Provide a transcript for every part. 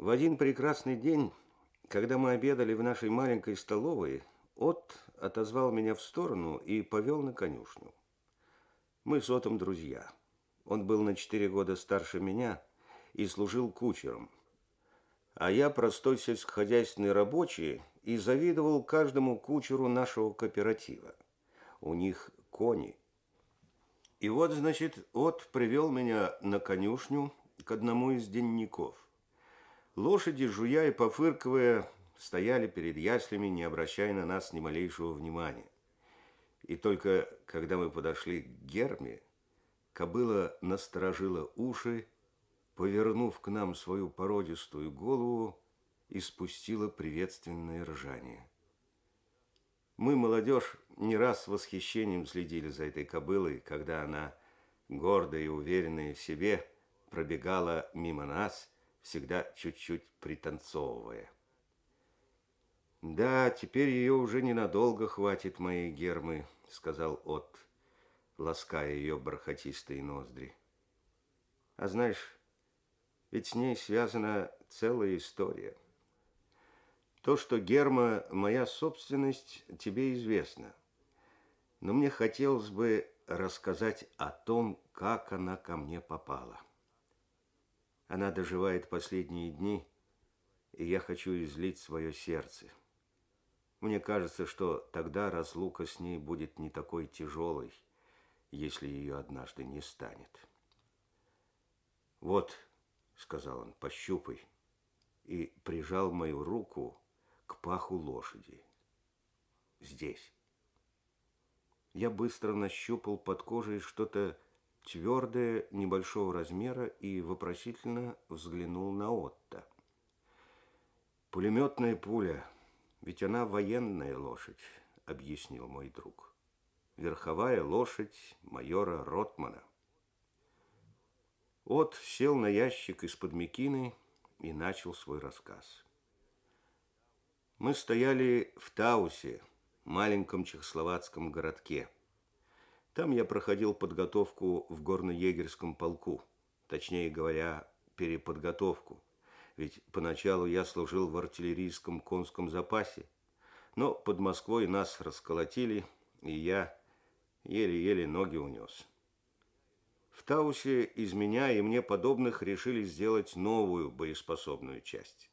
В один прекрасный день, когда мы обедали в нашей маленькой столовой, От отозвал меня в сторону и повел на конюшню. Мы с Отом друзья. Он был на четыре года старше меня и служил кучером. А я простой сельскохозяйственный рабочий и завидовал каждому кучеру нашего кооператива. У них кони. И вот, значит, От привел меня на конюшню к одному из денников. Лошади, жуя и пофыркивая, стояли перед яслями, не обращая на нас ни малейшего внимания. И только когда мы подошли к Герме, кобыла насторожила уши, повернув к нам свою породистую голову и спустила приветственное ржание. Мы, молодежь, не раз с восхищением следили за этой кобылой, когда она, гордая и уверенная в себе, пробегала мимо нас, всегда чуть-чуть пританцовывая. «Да, теперь ее уже ненадолго хватит моей гермы», — сказал От, лаская ее бархатистые ноздри. «А знаешь, ведь с ней связана целая история. То, что герма – моя собственность, тебе известно. Но мне хотелось бы рассказать о том, как она ко мне попала. Она доживает последние дни, и я хочу излить свое сердце – мне кажется, что тогда разлука с ней будет не такой тяжелой, если ее однажды не станет. «Вот», — сказал он, — «пощупай», и прижал мою руку к паху лошади. «Здесь». Я быстро нащупал под кожей что-то твердое, небольшого размера и вопросительно взглянул на Отто. «Пулеметная пуля», ведь она военная лошадь, объяснил мой друг. Верховая лошадь майора Ротмана. От сел на ящик из-под мекины и начал свой рассказ. Мы стояли в Таусе, маленьком чехословацком городке. Там я проходил подготовку в горно-егерском полку, точнее говоря, переподготовку – ведь поначалу я служил в артиллерийском конском запасе, но под Москвой нас расколотили, и я еле-еле ноги унес. В Таусе из меня и мне подобных решили сделать новую боеспособную часть.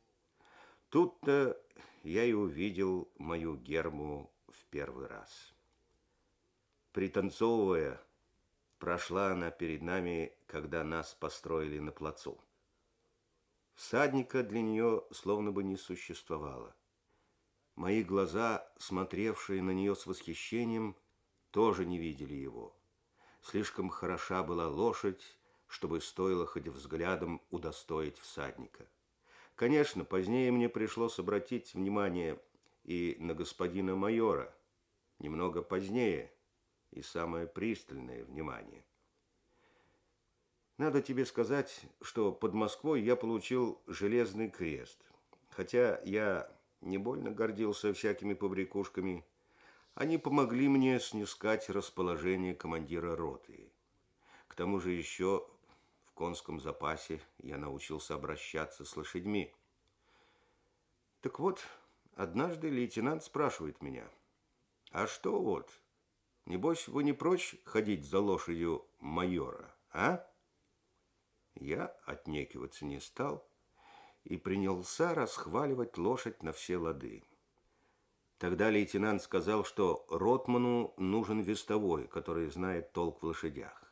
Тут-то я и увидел мою герму в первый раз. Пританцовывая, прошла она перед нами, когда нас построили на плацу. Всадника для нее словно бы не существовало. Мои глаза, смотревшие на нее с восхищением, тоже не видели его. Слишком хороша была лошадь, чтобы стоило хоть взглядом удостоить всадника. Конечно, позднее мне пришлось обратить внимание и на господина майора, немного позднее, и самое пристальное внимание. Надо тебе сказать, что под Москвой я получил железный крест. Хотя я не больно гордился всякими побрякушками, они помогли мне снискать расположение командира роты. К тому же еще в конском запасе я научился обращаться с лошадьми. Так вот, однажды лейтенант спрашивает меня, «А что вот, небось вы не прочь ходить за лошадью майора, а?» Я отнекиваться не стал и принялся расхваливать лошадь на все лады. Тогда лейтенант сказал, что Ротману нужен вестовой, который знает толк в лошадях.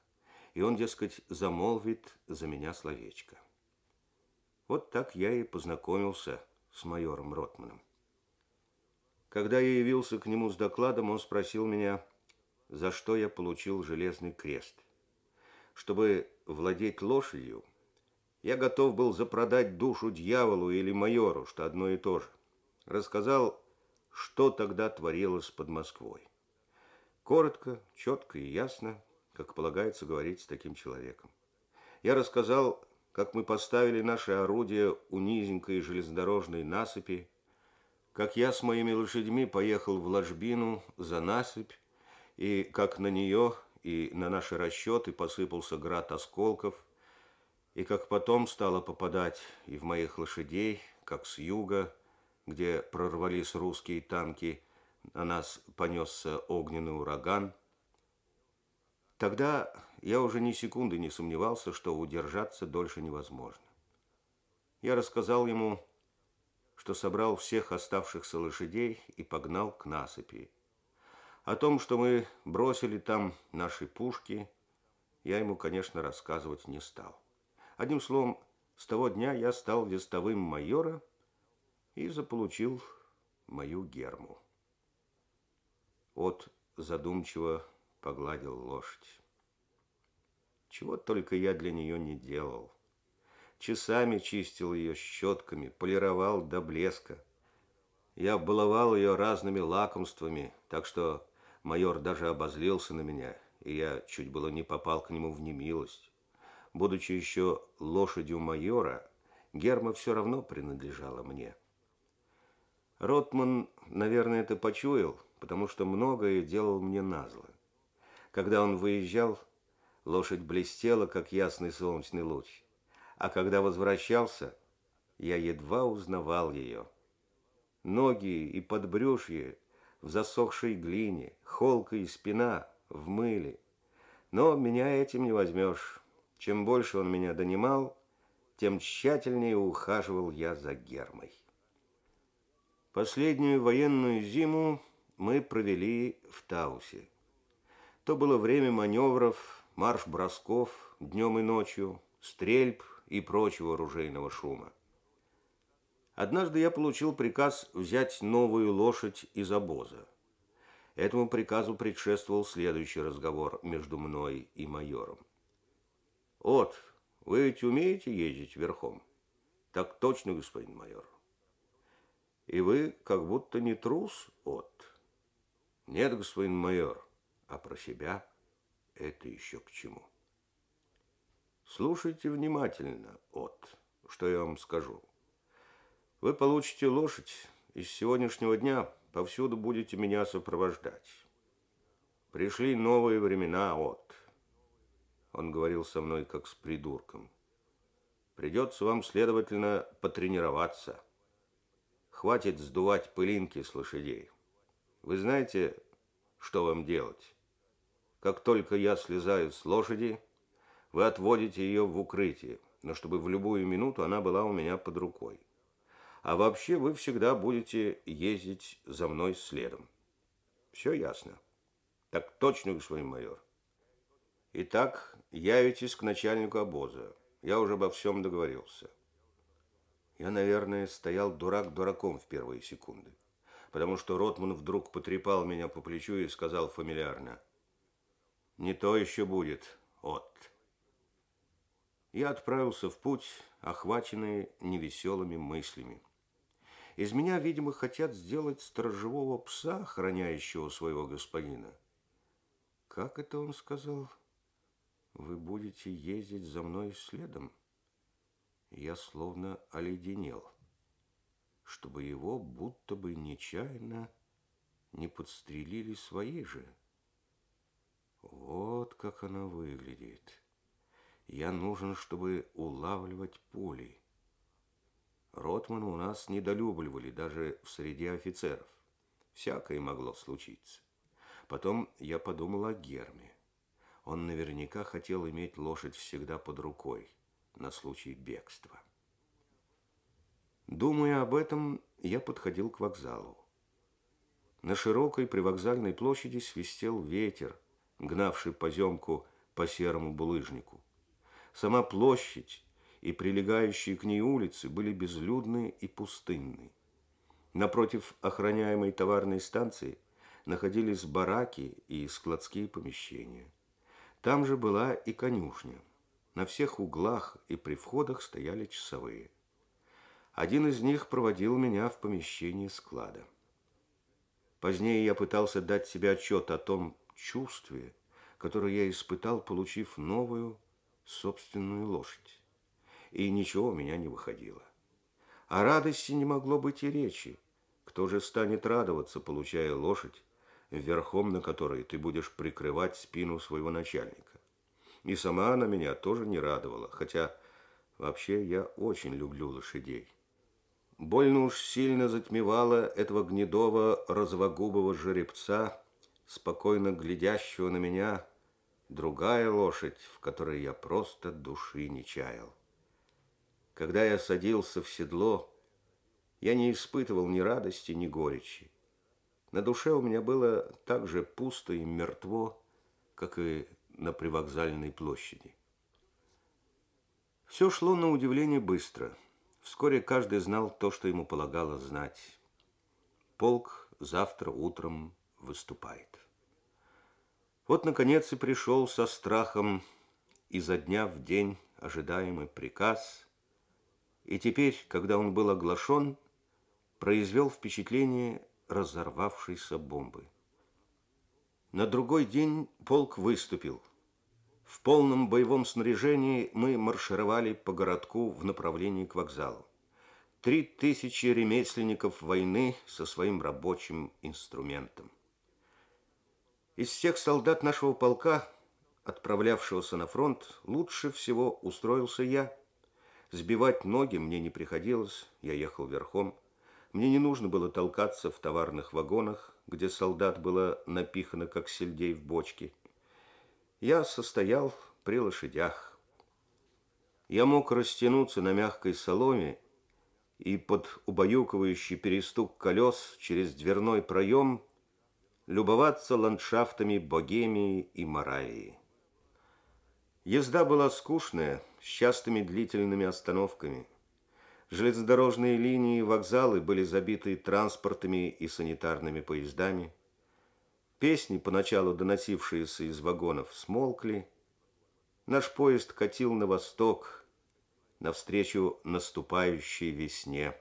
И он, дескать, замолвит за меня словечко. Вот так я и познакомился с майором Ротманом. Когда я явился к нему с докладом, он спросил меня, за что я получил железный крест. Чтобы владеть лошадью, я готов был запродать душу дьяволу или майору, что одно и то же. Рассказал, что тогда творилось под Москвой. Коротко, четко и ясно, как полагается говорить с таким человеком. Я рассказал, как мы поставили наши орудия у низенькой железнодорожной насыпи, как я с моими лошадьми поехал в ложбину за насыпь, и как на нее и на наши расчеты посыпался град осколков, И как потом стало попадать и в моих лошадей, как с юга, где прорвались русские танки, на нас понесся огненный ураган. Тогда я уже ни секунды не сомневался, что удержаться дольше невозможно. Я рассказал ему, что собрал всех оставшихся лошадей и погнал к насыпи. О том, что мы бросили там наши пушки, я ему, конечно, рассказывать не стал. Одним словом, с того дня я стал вестовым майора и заполучил мою герму. От задумчиво погладил лошадь. Чего только я для нее не делал. Часами чистил ее щетками, полировал до блеска. Я баловал ее разными лакомствами, так что майор даже обозлился на меня, и я чуть было не попал к нему в немилость. Будучи еще лошадью майора, Герма все равно принадлежала мне. Ротман, наверное, это почуял, потому что многое делал мне назло. Когда он выезжал, лошадь блестела, как ясный солнечный луч. А когда возвращался, я едва узнавал ее. Ноги и подбрюшье в засохшей глине, холка и спина в мыле. Но меня этим не возьмешь. Чем больше он меня донимал, тем тщательнее ухаживал я за Гермой. Последнюю военную зиму мы провели в Таусе. То было время маневров, марш-бросков днем и ночью, стрельб и прочего оружейного шума. Однажды я получил приказ взять новую лошадь из обоза. Этому приказу предшествовал следующий разговор между мной и майором. «От, вы ведь умеете ездить верхом?» «Так точно, господин майор». «И вы как будто не трус, От?» «Нет, господин майор, а про себя это еще к чему?» Слушайте внимательно, От, что я вам скажу. Вы получите лошадь, и с сегодняшнего дня повсюду будете меня сопровождать. Пришли новые времена, От. Он говорил со мной, как с придурком. Придется вам, следовательно, потренироваться. Хватит сдувать пылинки с лошадей. Вы знаете, что вам делать? Как только я слезаю с лошади, вы отводите ее в укрытие, но чтобы в любую минуту она была у меня под рукой. А вообще вы всегда будете ездить за мной следом. Все ясно? Так точно, господин майор. Итак, явитесь к начальнику обоза. Я уже обо всем договорился. Я, наверное, стоял дурак дураком в первые секунды, потому что Ротман вдруг потрепал меня по плечу и сказал фамильярно. «Не то еще будет, от я отправился в путь, охваченный невеселыми мыслями. Из меня, видимо, хотят сделать сторожевого пса, охраняющего своего господина. Как это он сказал? Вы будете ездить за мной следом? Я словно оледенел, чтобы его будто бы нечаянно не подстрелили свои же. Вот как она выглядит. Я нужен, чтобы улавливать пули. Ротмана у нас недолюбливали даже в среде офицеров. Всякое могло случиться. Потом я подумал о Герме. Он наверняка хотел иметь лошадь всегда под рукой на случай бегства. Думая об этом, я подходил к вокзалу. На широкой привокзальной площади свистел ветер, гнавший поземку по серому булыжнику. Сама площадь и прилегающие к ней улицы были безлюдны и пустынны. Напротив охраняемой товарной станции находились бараки и складские помещения. Там же была и конюшня. На всех углах и при входах стояли часовые. Один из них проводил меня в помещении склада. Позднее я пытался дать себе отчет о том чувстве, которое я испытал, получив новую, собственную лошадь. И ничего у меня не выходило. О радости не могло быть и речи. Кто же станет радоваться, получая лошадь, верхом на которой ты будешь прикрывать спину своего начальника? И сама она меня тоже не радовала, хотя Вообще, я очень люблю лошадей. Больно уж сильно затмевало этого гнедого розовогубого жеребца, спокойно глядящего на меня, другая лошадь, в которой я просто души не чаял. Когда я садился в седло, я не испытывал ни радости, ни горечи. На душе у меня было так же пусто и мертво, как и на привокзальной площади. Все шло на удивление быстро. Вскоре каждый знал то, что ему полагало знать. Полк завтра утром выступает. Вот, наконец, и пришел со страхом изо дня в день ожидаемый приказ. И теперь, когда он был оглашен, произвел впечатление разорвавшейся бомбы. На другой день полк выступил – в полном боевом снаряжении мы маршировали по городку в направлении к вокзалу. Три тысячи ремесленников войны со своим рабочим инструментом. Из всех солдат нашего полка, отправлявшегося на фронт, лучше всего устроился я. Сбивать ноги мне не приходилось, я ехал верхом. Мне не нужно было толкаться в товарных вагонах, где солдат было напихано, как сельдей в бочке – я состоял при лошадях. Я мог растянуться на мягкой соломе и под убаюкивающий перестук колес через дверной проем любоваться ландшафтами Богемии и Моравии. Езда была скучная, с частыми длительными остановками. Железнодорожные линии и вокзалы были забиты транспортами и санитарными поездами – Песни, поначалу доносившиеся из вагонов, смолкли. Наш поезд катил на восток, навстречу наступающей весне.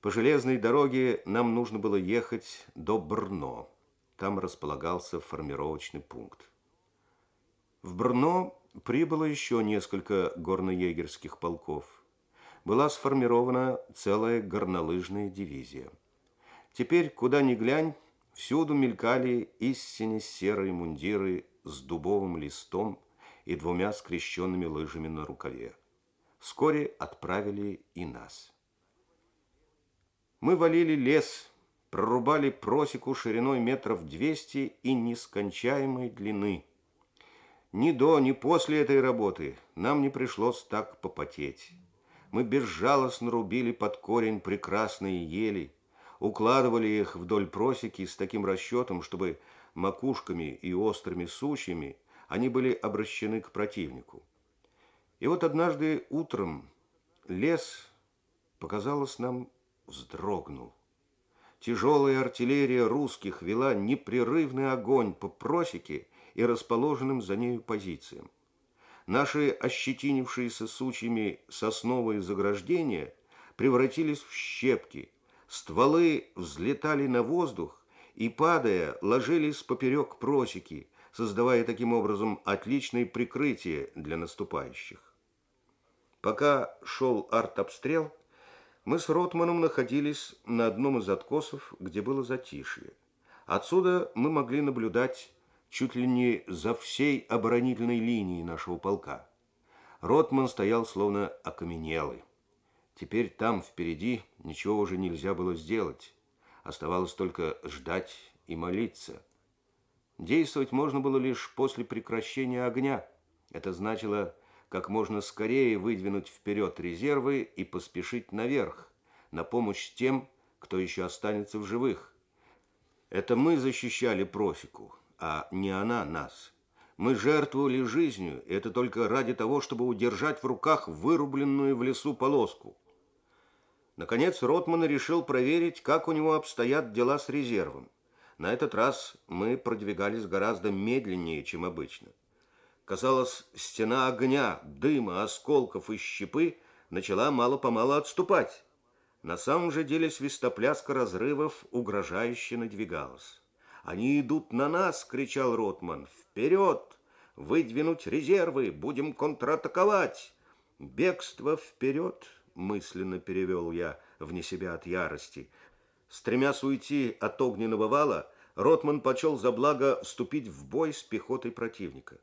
По железной дороге нам нужно было ехать до Брно. Там располагался формировочный пункт. В Брно прибыло еще несколько горноегерских полков. Была сформирована целая горнолыжная дивизия. Теперь, куда ни глянь, Всюду мелькали истинно серые мундиры с дубовым листом и двумя скрещенными лыжами на рукаве. Вскоре отправили и нас. Мы валили лес, прорубали просеку шириной метров двести и нескончаемой длины. Ни до, ни после этой работы нам не пришлось так попотеть. Мы безжалостно рубили под корень прекрасные ели, укладывали их вдоль просеки с таким расчетом, чтобы макушками и острыми сучьями они были обращены к противнику. И вот однажды утром лес, показалось нам, вздрогнул. Тяжелая артиллерия русских вела непрерывный огонь по просеке и расположенным за нею позициям. Наши ощетинившиеся сучьями сосновые заграждения превратились в щепки – Стволы взлетали на воздух и, падая, ложились поперек просеки, создавая таким образом отличное прикрытие для наступающих. Пока шел артобстрел, мы с Ротманом находились на одном из откосов, где было затишье. Отсюда мы могли наблюдать чуть ли не за всей оборонительной линией нашего полка. Ротман стоял словно окаменелый. Теперь там, впереди, ничего уже нельзя было сделать. Оставалось только ждать и молиться. Действовать можно было лишь после прекращения огня. Это значило как можно скорее выдвинуть вперед резервы и поспешить наверх, на помощь тем, кто еще останется в живых. Это мы защищали просеку, а не она нас. Мы жертвовали жизнью, и это только ради того, чтобы удержать в руках вырубленную в лесу полоску. Наконец Ротман решил проверить, как у него обстоят дела с резервом. На этот раз мы продвигались гораздо медленнее, чем обычно. Казалось, стена огня, дыма, осколков и щепы начала мало-помалу отступать. На самом же деле свистопляска разрывов угрожающе надвигалась. «Они идут на нас!» — кричал Ротман. «Вперед! Выдвинуть резервы! Будем контратаковать!» «Бегство вперед!» мысленно перевел я вне себя от ярости. Стремясь уйти от огненного вала, Ротман почел за благо вступить в бой с пехотой противника.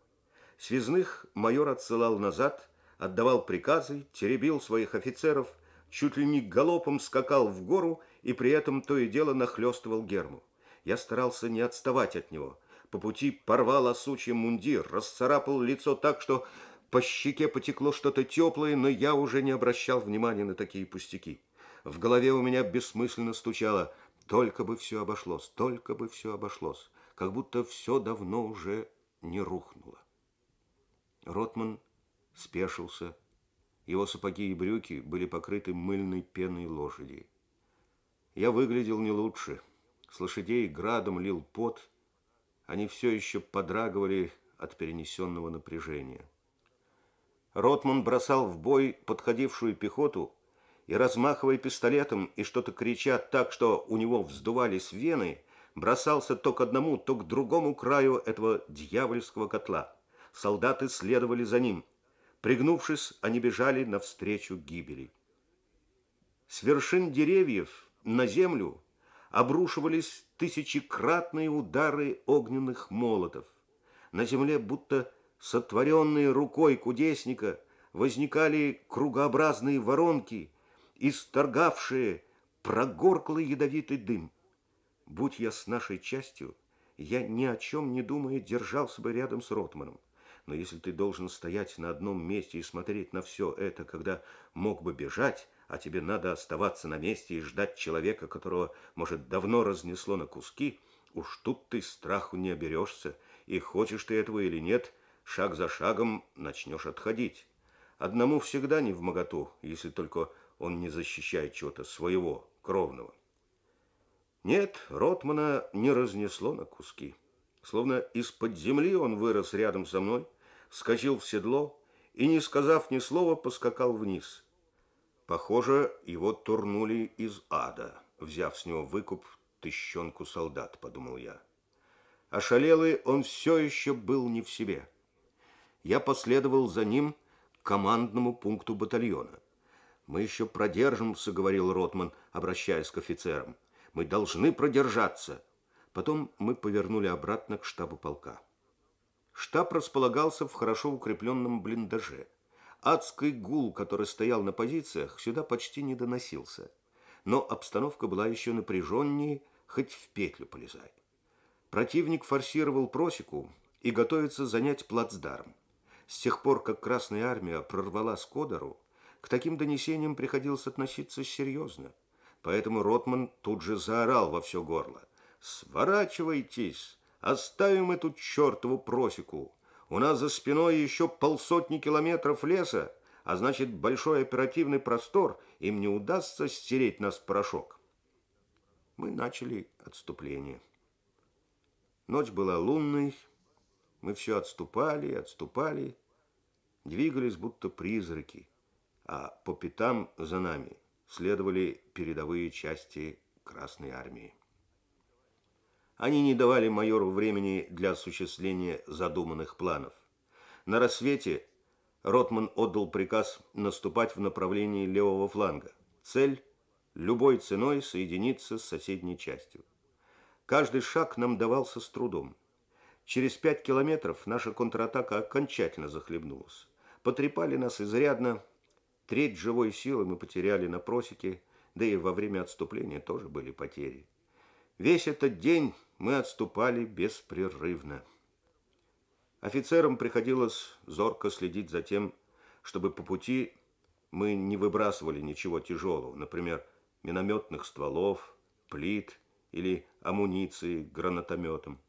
Связных майор отсылал назад, отдавал приказы, теребил своих офицеров, чуть ли не галопом скакал в гору и при этом то и дело нахлестывал Герму. Я старался не отставать от него. По пути порвал осучий мундир, расцарапал лицо так, что по щеке потекло что-то теплое, но я уже не обращал внимания на такие пустяки. В голове у меня бессмысленно стучало «Только бы все обошлось, только бы все обошлось», как будто все давно уже не рухнуло. Ротман спешился. Его сапоги и брюки были покрыты мыльной пеной лошади. Я выглядел не лучше. С лошадей градом лил пот. Они все еще подрагивали от перенесенного напряжения. Ротман бросал в бой подходившую пехоту и, размахивая пистолетом и что-то крича так, что у него вздувались вены, бросался то к одному, то к другому краю этого дьявольского котла. Солдаты следовали за ним. Пригнувшись, они бежали навстречу гибели. С вершин деревьев на землю обрушивались тысячекратные удары огненных молотов. На земле, будто сотворенные рукой кудесника, возникали кругообразные воронки, исторгавшие прогорклый ядовитый дым. Будь я с нашей частью, я ни о чем не думая держался бы рядом с Ротманом. Но если ты должен стоять на одном месте и смотреть на все это, когда мог бы бежать, а тебе надо оставаться на месте и ждать человека, которого, может, давно разнесло на куски, уж тут ты страху не оберешься, и хочешь ты этого или нет – шаг за шагом начнешь отходить. Одному всегда не в моготу, если только он не защищает чего-то своего, кровного. Нет, Ротмана не разнесло на куски. Словно из-под земли он вырос рядом со мной, вскочил в седло и, не сказав ни слова, поскакал вниз. Похоже, его турнули из ада, взяв с него выкуп тыщенку солдат, подумал я. Ошалелый он все еще был не в себе я последовал за ним к командному пункту батальона. «Мы еще продержимся», — говорил Ротман, обращаясь к офицерам. «Мы должны продержаться». Потом мы повернули обратно к штабу полка. Штаб располагался в хорошо укрепленном блиндаже. Адский гул, который стоял на позициях, сюда почти не доносился. Но обстановка была еще напряженнее, хоть в петлю полезай. Противник форсировал просеку и готовится занять плацдарм. С тех пор, как Красная Армия прорвала Скодару, к таким донесениям приходилось относиться серьезно. Поэтому Ротман тут же заорал во все горло. «Сворачивайтесь! Оставим эту чертову просеку! У нас за спиной еще полсотни километров леса, а значит, большой оперативный простор, им не удастся стереть нас порошок». Мы начали отступление. Ночь была лунной, мы все отступали отступали, двигались будто призраки, а по пятам за нами следовали передовые части Красной Армии. Они не давали майору времени для осуществления задуманных планов. На рассвете Ротман отдал приказ наступать в направлении левого фланга. Цель – любой ценой соединиться с соседней частью. Каждый шаг нам давался с трудом. Через пять километров наша контратака окончательно захлебнулась. Потрепали нас изрядно. Треть живой силы мы потеряли на просеке, да и во время отступления тоже были потери. Весь этот день мы отступали беспрерывно. Офицерам приходилось зорко следить за тем, чтобы по пути мы не выбрасывали ничего тяжелого, например, минометных стволов, плит или амуниции гранатометом.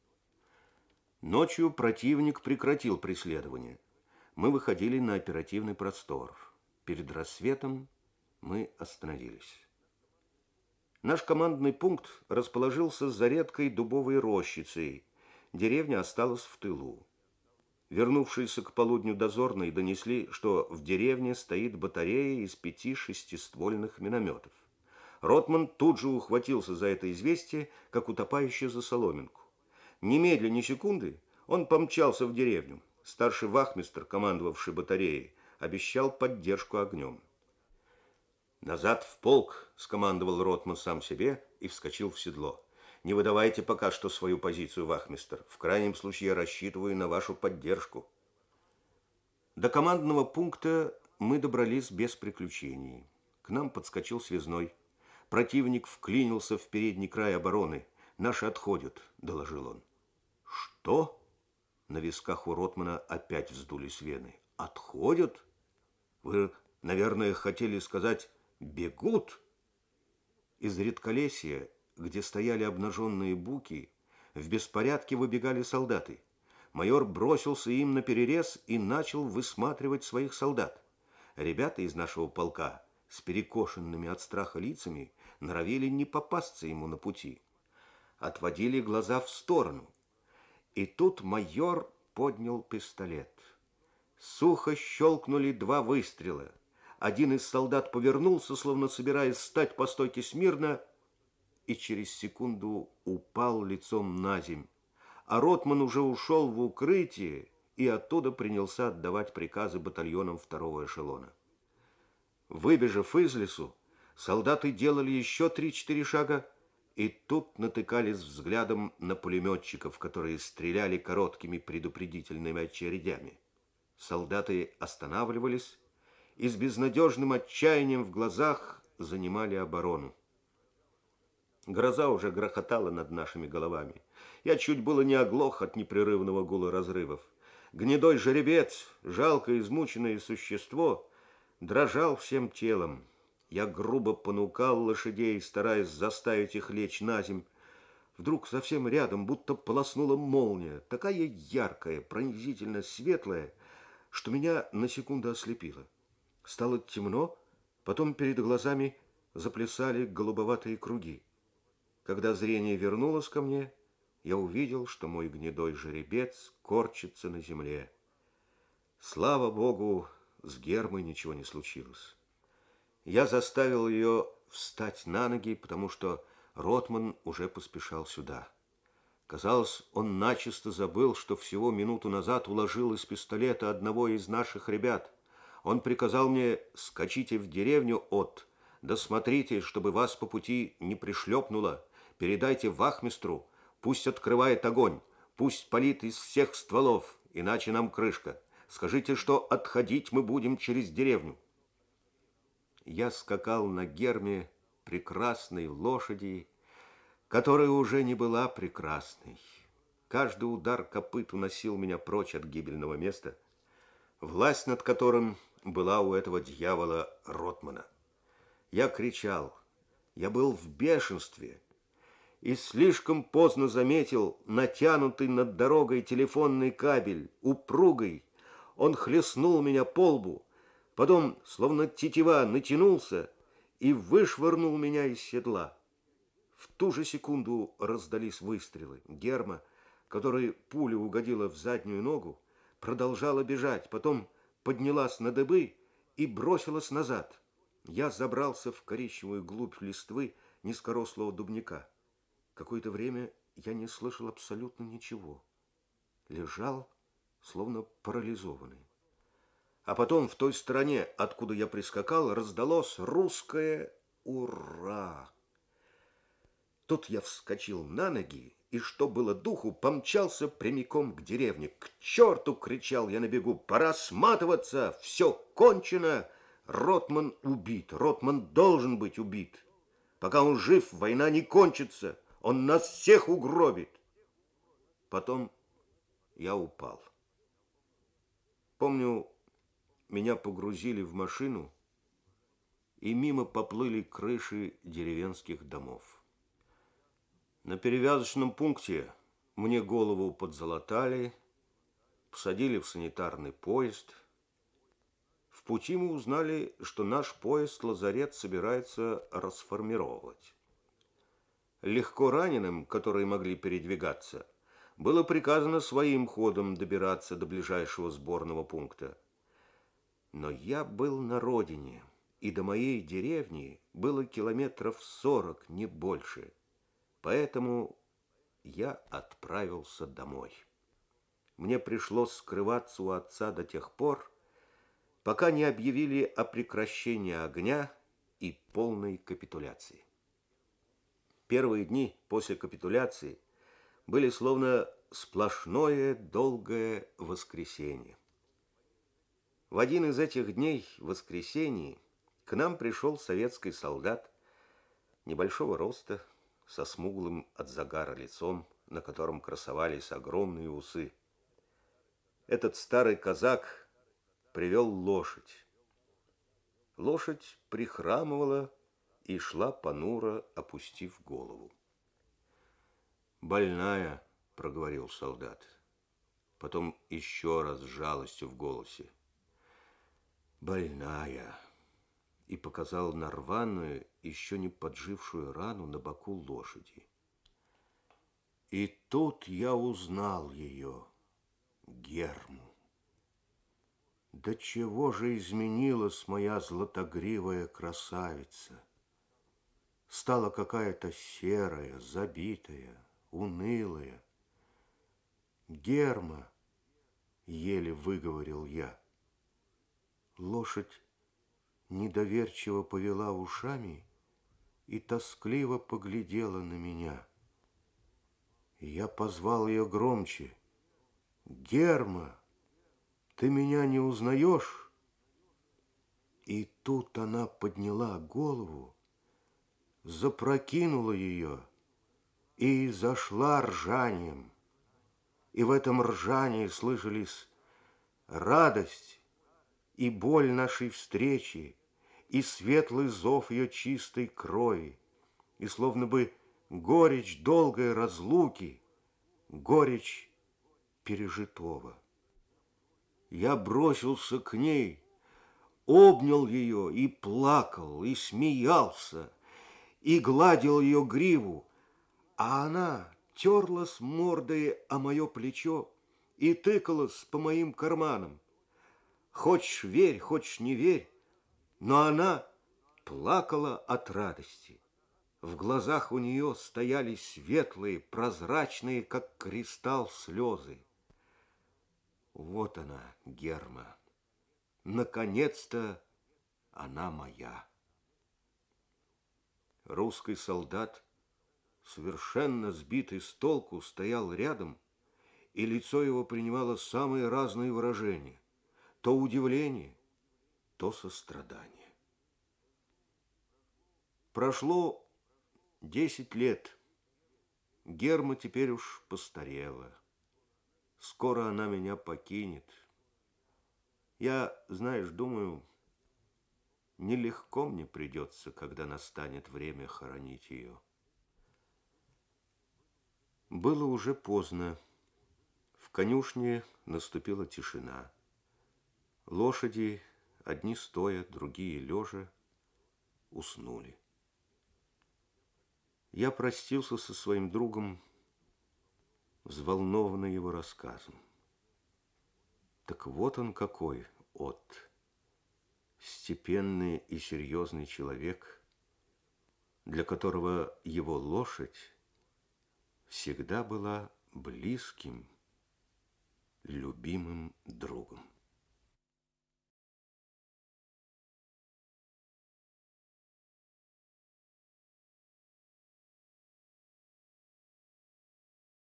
Ночью противник прекратил преследование. Мы выходили на оперативный простор. Перед рассветом мы остановились. Наш командный пункт расположился за редкой дубовой рощицей. Деревня осталась в тылу. Вернувшиеся к полудню дозорные донесли, что в деревне стоит батарея из пяти шестиствольных минометов. Ротман тут же ухватился за это известие, как утопающий за соломинку. Немедля, ни секунды, он помчался в деревню. Старший вахмистр, командовавший батареей, обещал поддержку огнем. «Назад в полк!» – скомандовал Ротман сам себе и вскочил в седло. «Не выдавайте пока что свою позицию, вахмистр. В крайнем случае я рассчитываю на вашу поддержку». До командного пункта мы добрались без приключений. К нам подскочил связной. Противник вклинился в передний край обороны. Наши отходят, доложил он. Что? На висках у Ротмана опять вздулись вены. Отходят? Вы, наверное, хотели сказать «бегут»? Из редколесья, где стояли обнаженные буки, в беспорядке выбегали солдаты. Майор бросился им на перерез и начал высматривать своих солдат. Ребята из нашего полка с перекошенными от страха лицами норовили не попасться ему на пути. Отводили глаза в сторону. И тут майор поднял пистолет. Сухо щелкнули два выстрела. Один из солдат повернулся, словно собираясь встать по стойке смирно, и через секунду упал лицом на земь. А Ротман уже ушел в укрытие и оттуда принялся отдавать приказы батальонам второго эшелона. Выбежав из лесу, солдаты делали еще три-четыре шага, и тут натыкались взглядом на пулеметчиков, которые стреляли короткими предупредительными очередями. Солдаты останавливались и с безнадежным отчаянием в глазах занимали оборону. Гроза уже грохотала над нашими головами. Я чуть было не оглох от непрерывного гула разрывов. Гнедой жеребец, жалкое измученное существо, дрожал всем телом. Я грубо понукал лошадей, стараясь заставить их лечь на земь. Вдруг совсем рядом будто полоснула молния, такая яркая, пронзительно светлая, что меня на секунду ослепило. Стало темно, потом перед глазами заплясали голубоватые круги. Когда зрение вернулось ко мне, я увидел, что мой гнедой жеребец корчится на земле. Слава Богу, с Гермой ничего не случилось. Я заставил ее встать на ноги, потому что Ротман уже поспешал сюда. Казалось, он начисто забыл, что всего минуту назад уложил из пистолета одного из наших ребят. Он приказал мне «скачите в деревню от, да смотрите, чтобы вас по пути не пришлепнуло, Передайте вахмистру, пусть открывает огонь, пусть палит из всех стволов, иначе нам крышка. Скажите, что отходить мы будем через деревню. Я скакал на герме прекрасной лошади, которая уже не была прекрасной. Каждый удар копыт уносил меня прочь от гибельного места, власть над которым была у этого дьявола Ротмана. Я кричал, я был в бешенстве, и слишком поздно заметил натянутый над дорогой телефонный кабель, упругой. Он хлестнул меня по лбу, потом, словно тетива, натянулся и вышвырнул меня из седла. В ту же секунду раздались выстрелы. Герма, которой пуля угодила в заднюю ногу, продолжала бежать, потом поднялась на дыбы и бросилась назад. Я забрался в коричневую глубь листвы низкорослого дубника. Какое-то время я не слышал абсолютно ничего. Лежал, словно парализованный. А потом в той стороне, откуда я прискакал, раздалось русское «Ура!». Тут я вскочил на ноги и, что было духу, помчался прямиком к деревне. «К черту!» — кричал я на бегу. «Пора сматываться! Все кончено! Ротман убит! Ротман должен быть убит! Пока он жив, война не кончится!» Он нас всех угробит. Потом я упал. Помню, меня погрузили в машину, и мимо поплыли крыши деревенских домов. На перевязочном пункте мне голову подзолотали, посадили в санитарный поезд. В пути мы узнали, что наш поезд-лазарет собирается расформировать. Легко раненым, которые могли передвигаться, было приказано своим ходом добираться до ближайшего сборного пункта. Но я был на родине, и до моей деревни было километров сорок, не больше. Поэтому я отправился домой. Мне пришлось скрываться у отца до тех пор, пока не объявили о прекращении огня и полной капитуляции. Первые дни после капитуляции были словно сплошное долгое воскресенье. В один из этих дней, воскресенье, к нам пришел советский солдат небольшого роста, со смуглым от загара лицом, на котором красовались огромные усы. Этот старый казак привел лошадь. Лошадь прихрамывала и шла понуро, опустив голову. «Больная», — проговорил солдат. Потом еще раз с жалостью в голосе. «Больная» и показал на рваную, еще не поджившую рану на боку лошади. И тут я узнал ее, Герму. Да чего же изменилась моя златогривая красавица? Стала какая-то серая, забитая, унылая. Герма, еле выговорил я. Лошадь недоверчиво повела ушами и тоскливо поглядела на меня. Я позвал ее громче. «Герма, ты меня не узнаешь?» И тут она подняла голову, запрокинула ее и зашла ржанием. И в этом ржании слышались радость и боль нашей встречи, и светлый зов ее чистой крови, и словно бы горечь долгой разлуки, горечь пережитого. Я бросился к ней, обнял ее и плакал, и смеялся, и гладил ее гриву, а она терлась мордой о мое плечо и тыкалась по моим карманам. Хочешь верь, хочешь не верь, но она плакала от радости. В глазах у нее стояли светлые, прозрачные, как кристалл, слезы. Вот она, Герма. Наконец-то она моя. Русский солдат, совершенно сбитый с толку, стоял рядом, и лицо его принимало самые разные выражения то удивление, то сострадание. Прошло десять лет. Герма теперь уж постарела. Скоро она меня покинет. Я, знаешь, думаю, нелегко мне придется, когда настанет время хоронить ее. Было уже поздно. В конюшне наступила тишина. Лошади, одни стоя, другие лежа, уснули. Я простился со своим другом, взволнованный его рассказом. Так вот он какой, от степенный и серьезный человек, для которого его лошадь всегда была близким, любимым другом.